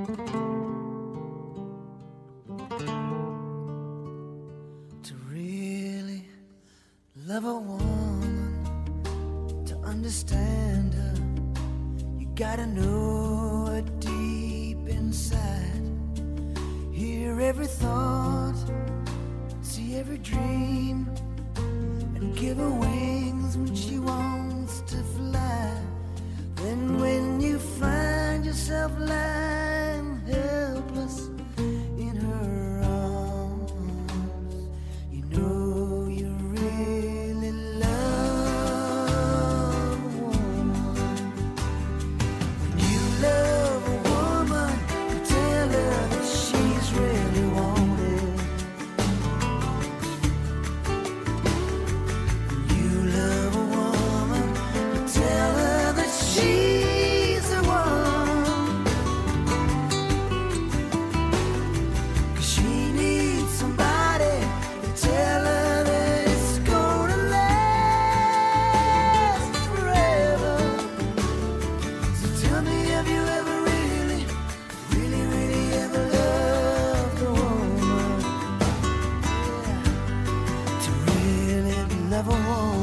To really love a woman, to understand her, you gotta know her deep inside. Hear every thought, see every dream, and give her wings when she won't never won.